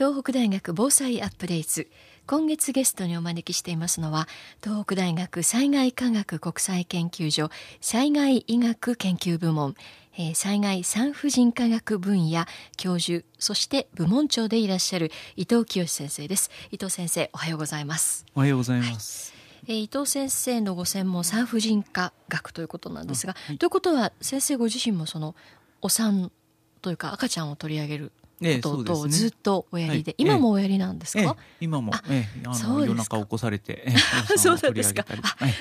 東北大学防災アップデート今月ゲストにお招きしていますのは東北大学災害科学国際研究所災害医学研究部門、えー、災害産婦人科学分野教授そして部門長でいらっしゃる伊藤清先生です。伊藤先生おはようございます。おはようございます、はい、えー、伊藤先生のご専門産婦人科学ということなんですが、はい、ということは先生ご自身もそのお産というか赤ちゃんを取り上げることをずっとおやりで、今もおやりなんですか、今も、ええ、あの夜中起こされて、そうですか、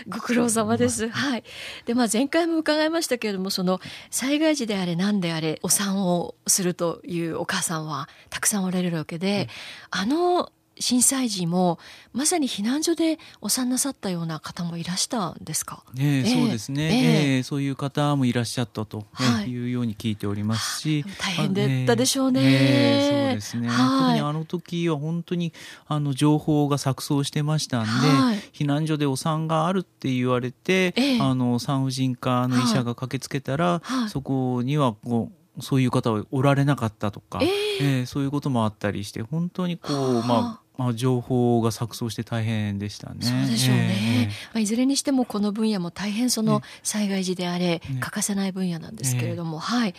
ご苦労様です、はい。でまあ前回も伺いましたけれどもその災害時であれ何であれお産をするというお母さんはたくさんおられるわけで、あの震災時もまさに避難所でお産なさったような方もいらしたんですか？えー、そうですね、えー、えー、そういう方もいらっしゃったとい。うように聞いておりますし、はい、大変だったでしょうね。えー、そうですね、はい、特にあの時は本当にあの情報が錯綜してましたんで、はい、避難所でお産があるって言われて、えー、あの産婦人科の医者が駆けつけたら、そこにはこうそういう方はおられなかったとか、えー、えー、そういうこともあったりして本当にこうまあまあ、情報が錯綜して大変でしたね。そうでしょうね。えー、まあ、いずれにしてもこの分野も大変その災害時であれ、欠かせない分野なんですけれども、えー、はい。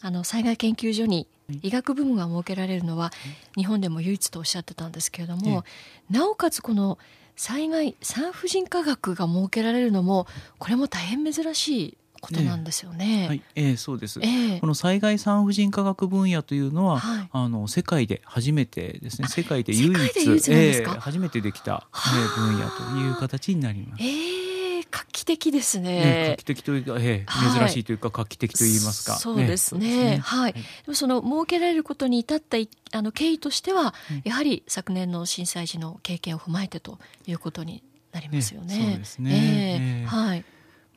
あの災害研究所に医学部門が設けられるのは日本でも唯一とおっしゃってたんですけれども、なおかつこの災害産婦人科学が設けられるのもこれも大変珍しいことなんですよね。はい、えー、そうです、えー、この災害産婦人科学分野というのは、はい、あの世界で初めてですね。世界で唯一えー、初めてできた、えー、分野という形になります。えー、画期的ですね。ね画期的というか、えー、珍しいというか、画期的と言いますか。そうですね。はい。でもその設けられることに至ったあの経緯としては、やはり昨年の震災時の経験を踏まえてということになりますよね。そうですね。えー、はい。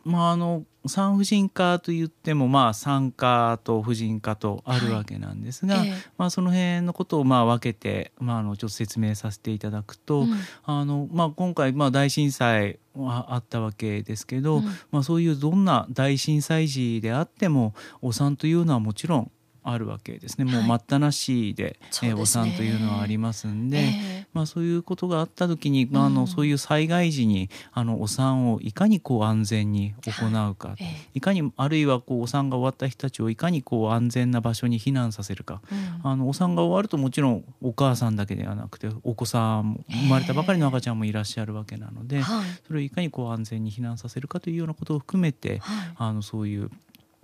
まあ、あの産婦人科といってもまあ産科と婦人科とあるわけなんですが、はい。えまあ、その辺のことをまあ分けて、まあ、あのちょっと説明させていただくと、うん、あのまあ、今回まあ大震災はあったわけですけど、うん、まあ、そういうどんな大震災時であってもお産というのはもちろんあるわけですね、もう待ったなしで、はい、えー、お産というのはありますんで、えー、まあ、そういうことがあった時に、まあ、あのそういう災害時にあのお産をいかにこう安全に行うか、はい、いかにあるいはこうお産が終わった人たちをいかにこう安全な場所に避難させるか、うん、あのお産が終わるともちろんお母さんだけではなくてお子さんも生まれたばかりの赤ちゃんもいらっしゃるわけなので、それをいかにこう安全に避難させるかというようなことを含めて、あのそういう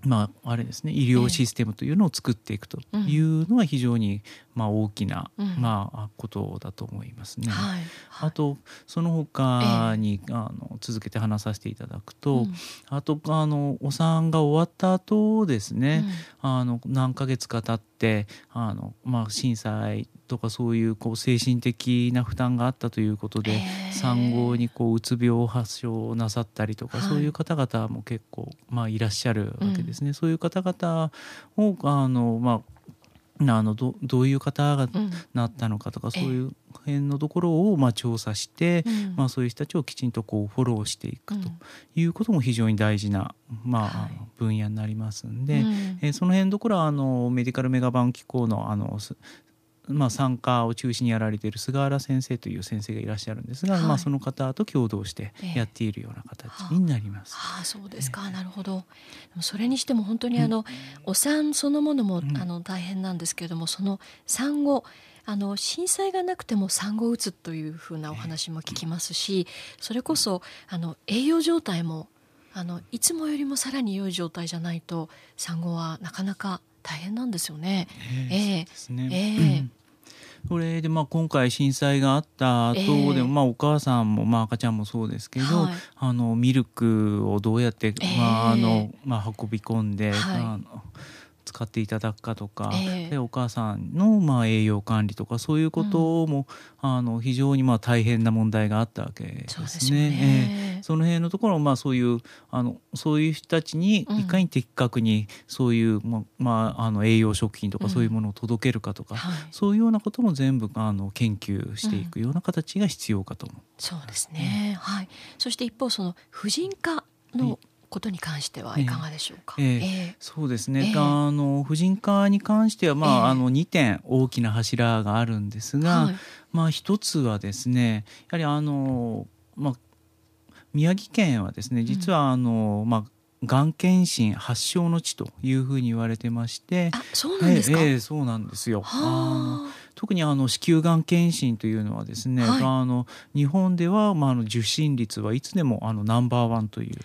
まあ、あれですね医療システムというのを作っていくというのは非常に、まあ、大きな、まあ、ことだと思いますね。はいあとその他に、えあの続けて話させていただくと、うん、あとあのお産が終わった後ですね、うん、あの何ヶ月か経ってあの、まあ、震災とかそういうこう精神的な負担があったということで、産後にこううつ病を発症なさったりとか、はい、そういう方々も結構、まあ、いらっしゃるわけですね。うん、そういう方々をあの、まああのどどういう方がなったのかとか、うん、そういう辺のところをまあ調査して、うん、まあ、そういう人たちをきちんとこうフォローしていくということも非常に大事な、まあ、分野になりますんで、えー、その辺のところはあのメディカルメガバン機構のあのまあ、参加を中心にやられている菅原先生という先生がいらっしゃるんですが、はい、まあ、その方と共同してやっているような形になります。えー、ああそうですか、えー、なるほど。それにしても本当にあの、うん、お産そのものも、うん、あの大変なんですけれどもその産後あの震災がなくても産後うつというふうなお話も聞きますしそれこそあの栄養状態もあのいつもよりもさらに良い状態じゃないと産後はなかなか大変なんですよね。えー、えー、ね、えーそれでまあ今回震災があった後でも、えー、まあお母さんもまあ赤ちゃんもそうですけど、はい、あのミルクをどうやって、まああのまあ運び込んで、はい、あの使っていただくかとか、えー、でお母さんのまあ栄養管理とかそういうことも、うん、あの非常にまあ大変な問題があったわけですね。ね。えー、その辺のところまあそういうあのそういう人たちにいかに的確にそういう、うん、まあ、あの栄養食品とかそういうものを届けるかとか、うんはい、そういうようなことも全部あの研究していくような形が必要かと思う。そうですね、はい、そして一方その婦人科のことに関してはいかがでしょうか？えー、えー、そうですね。えー、あの婦人科に関してはまあ、あの2点大きな柱があるんですが、はい、まあ一つはですね、やはりあのまあ宮城県はですね、実はあの、うん、まあがん検診発祥の地というふうに言われてまして、あそうなんですか？えー、そうなんですよ。あ。特にあの子宮がん検診というのはですね、はい、あの日本ではまああの受診率はいつでもあのナンバーワンという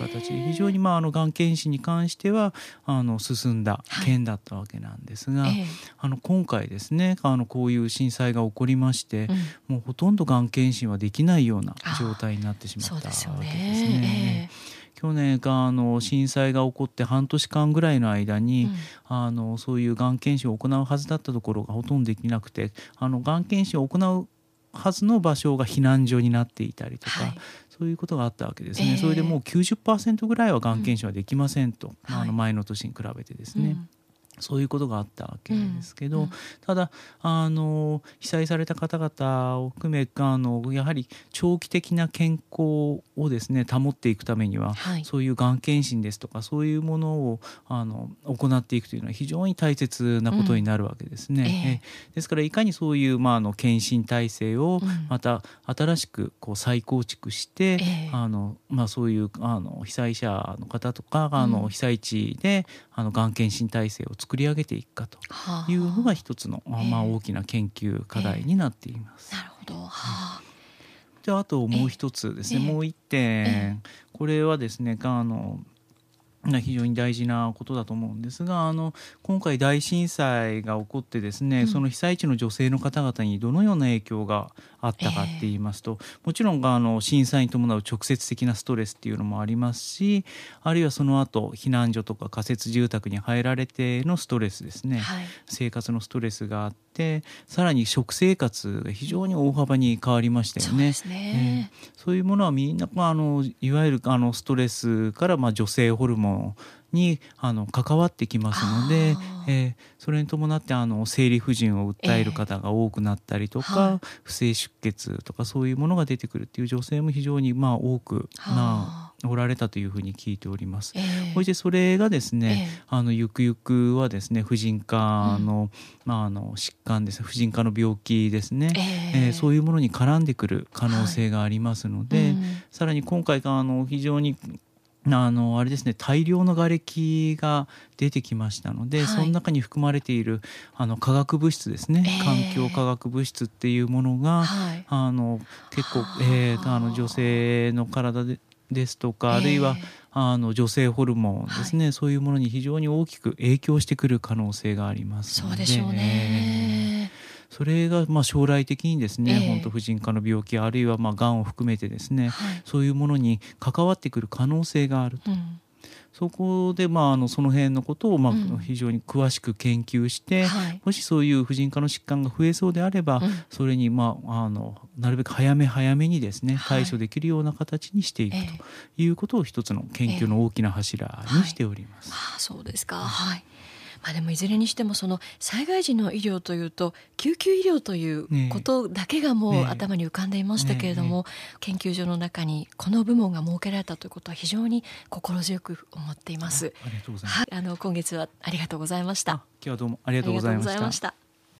形で非常にまああのがん検診に関してはあの進んだ県だったわけなんですが、はい、あの今回ですねあのこういう震災が起こりまして、うん、もうほとんどがん検診はできないような状態になってしまったわけですね。去年があの震災が起こって半年間ぐらいの間に、うん、あのそういうがん検診を行うはずだったところがほとんどできなくてあのがん検診を行うはずの場所が避難所になっていたりとか、はい、そういうことがあったわけですね、えー、それでもう90%ぐらいはがん検診はできませんと、うん、あの前の年に比べてですね。うんそういうことがあったわけですけど、うんうん、ただあの被災された方々を含めあのやはり長期的な健康をですね保っていくためには、はい、そういうがん検診ですとかそういうものをあの行っていくというのは非常に大切なことになるわけですね。うん。えー、ですからいかにそういう、まあ、あの検診体制をまた新しくこう再構築して、えー、あのまあ、そういうあの被災者の方とかあの被災地であのがん検診体制を作り上げていくかというのが一つの、はあ、まあ、大きな研究課題になっています。なるほど、はあ。であともう一つですね、もう一点、これはですねあの非常に大事なことだと思うんですがあの今回大震災が起こってですね、うん、その被災地の女性の方々にどのような影響があったかって言いますと、えー、もちろんあの震災に伴う直接的なストレスっていうのもありますしあるいはその後避難所とか仮設住宅に入られてのストレスですね、はい、生活のストレスがあってさらに食生活が非常に大幅に変わりましたよね。そう、ね。えー、そういうものはみんな、まあ、あのいわゆるあのストレスから、まあ、女性ホルモンにあの関わってきますので、えー、それに伴ってあの生理不順を訴える方が多くなったりとか、えーはい、不正出血とかそういうものが出てくるっていう女性も非常にまあ多く、まあ、おられたというふうに聞いております。えー、そしてそれがですね、えー、あのゆくゆくはですね婦人科のうん、まあ、あの疾患です。婦人科の病気ですね、えー、えー、そういうものに絡んでくる可能性がありますので、はいうん、さらに今回あの非常にあのあれですね大量の瓦礫が出てきましたので、はい、その中に含まれているあの化学物質ですね、えー、環境化学物質っていうものが、はい、あの結構、えー、あの女性の体でですとか、あるいは、あの女性ホルモンですね、はい、そういうものに非常に大きく影響してくる可能性がありますそうでしょうね。それがまあ将来的にですね、えー、本当婦人科の病気あるいはまあがんを含めてですね、はい、そういうものに関わってくる可能性があると。うんそこで、まあ、あのその辺のことを、まあ、非常に詳しく研究して、もしそういう婦人科の疾患が増えそうであれば、うん、それに、まあ、あのなるべく早め早めにですね対処できるような形にしていくということを一つの研究の大きな柱にしております。えーはい、そうですか、はいまあ、でもいずれにしてもその災害時の医療というと救急医療ということだけがもう頭に浮かんでいましたけれども、研究所の中にこの部門が設けられたということは非常に心強く思っています。ありがとうございます。はい、あの今月はありがとうございました。今日はどうもありがとうございました。